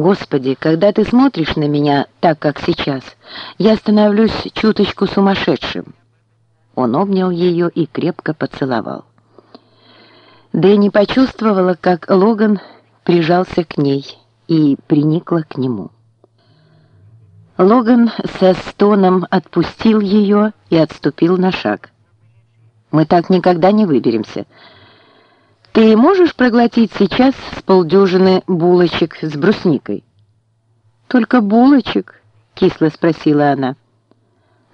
Господи, когда ты смотришь на меня так, как сейчас, я становлюсь чуточку сумасшедшим. Он обнял ее и крепко поцеловал. Дэнни почувствовала, как Логан прижался к ней и приникла к нему. Логан со стоном отпустил ее и отступил на шаг. «Мы так никогда не выберемся. Ты можешь проглотить сейчас с полдюжины булочек с брусникой?» «Только булочек?» — кисло спросила она.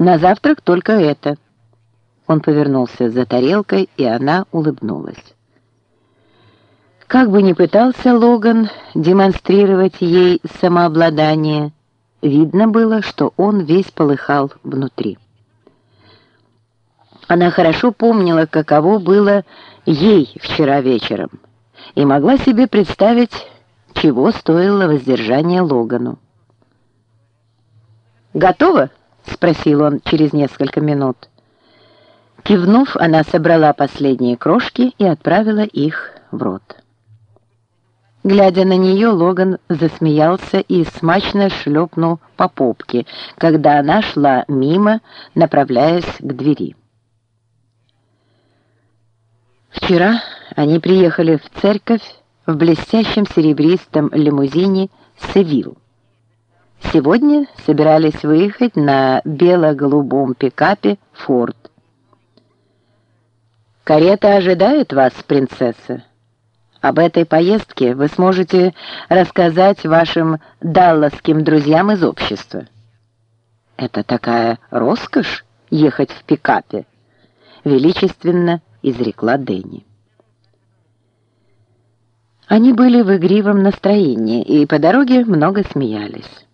«На завтрак только это». Он повернулся за тарелкой, и она улыбнулась. Как бы ни пытался Логан демонстрировать ей самообладание, видно было, что он весь полыхал внутри. Она хорошо помнила, каково было ей вчера вечером, и могла себе представить, чего стоило воздержание Логану. «Готово?» — спросил он через несколько минут. Кивнув, она собрала последние крошки и отправила их в рот. Глядя на нее, Логан засмеялся и смачно шлепнул по попке, когда она шла мимо, направляясь к двери. Вчера они приехали в церковь в блестящем серебристом лимузине «Севилл». Сегодня собирались выехать на бело-голубом пикапе «Форд». «Карета ожидает вас, принцесса. Об этой поездке вы сможете рассказать вашим далласским друзьям из общества». «Это такая роскошь ехать в пикапе», — величественно изрекла Дэнни. Они были в игривом настроении и по дороге много смеялись.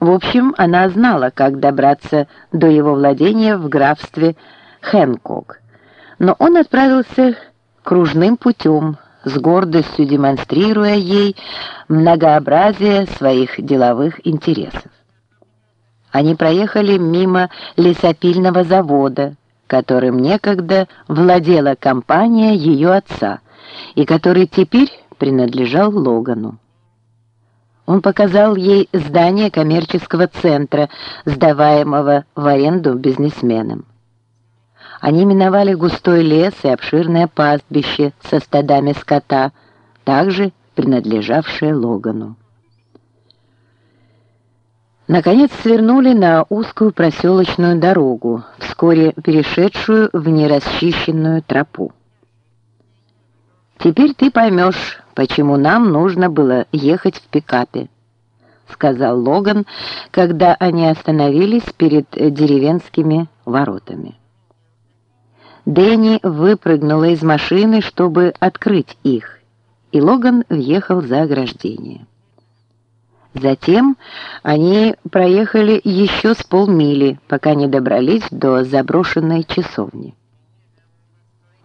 В общем, она знала, как добраться до его владения в графстве Хэнкок но он отправился кружным путем, с гордостью демонстрируя ей многообразие своих деловых интересов. Они проехали мимо лесопильного завода, которым некогда владела компания ее отца, и который теперь принадлежал Логану. Он показал ей здание коммерческого центра, сдаваемого в аренду бизнесменам. Они миновали густой лес и обширное пастбище со стадами скота, также принадлежавшее Логану. Наконец свернули на узкую проселочную дорогу, вскоре перешедшую в нерасчищенную тропу. «Теперь ты поймешь, почему нам нужно было ехать в пикапе», сказал Логан, когда они остановились перед деревенскими воротами. Дэнни выпрыгнула из машины, чтобы открыть их, и Логан въехал за ограждение. Затем они проехали еще с полмили, пока не добрались до заброшенной часовни.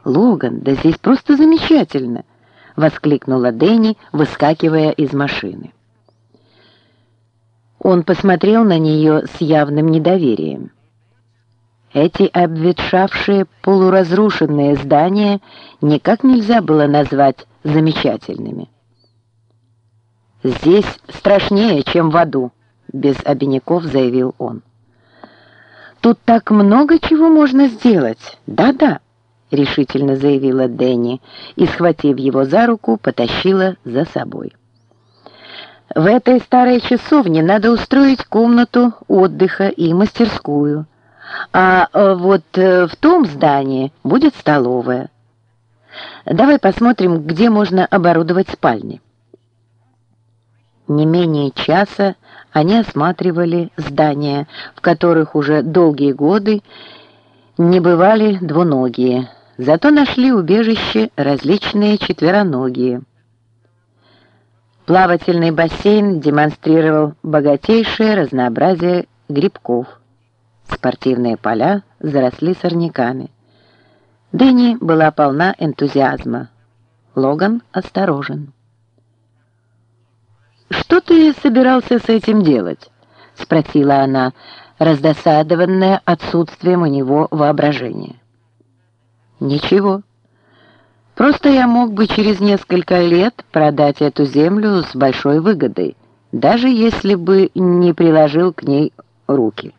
«Логан, да здесь просто замечательно!» — воскликнула Дэнни, выскакивая из машины. Он посмотрел на нее с явным недоверием. Эти обветшавшие полуразрушенные здания никак нельзя было назвать замечательными. «Здесь страшнее, чем в аду», — без обиняков заявил он. «Тут так много чего можно сделать. Да-да», — решительно заявила Дэнни и, схватив его за руку, потащила за собой. «В этой старой часовне надо устроить комнату отдыха и мастерскую». А э, вот э, в том здании будет столовая. Давай посмотрим, где можно оборудовать спальни. Не менее часа они осматривали здания, в которых уже долгие годы не бывали двуногие, зато нашли убежище различные четвероногие. Плавательный бассейн демонстрировал богатейшее разнообразие грибков. Спортивные поля заросли сорняками. Дэнни была полна энтузиазма. Логан осторожен. «Что ты собирался с этим делать?» — спросила она, раздосадованная отсутствием у него воображения. «Ничего. Просто я мог бы через несколько лет продать эту землю с большой выгодой, даже если бы не приложил к ней руки.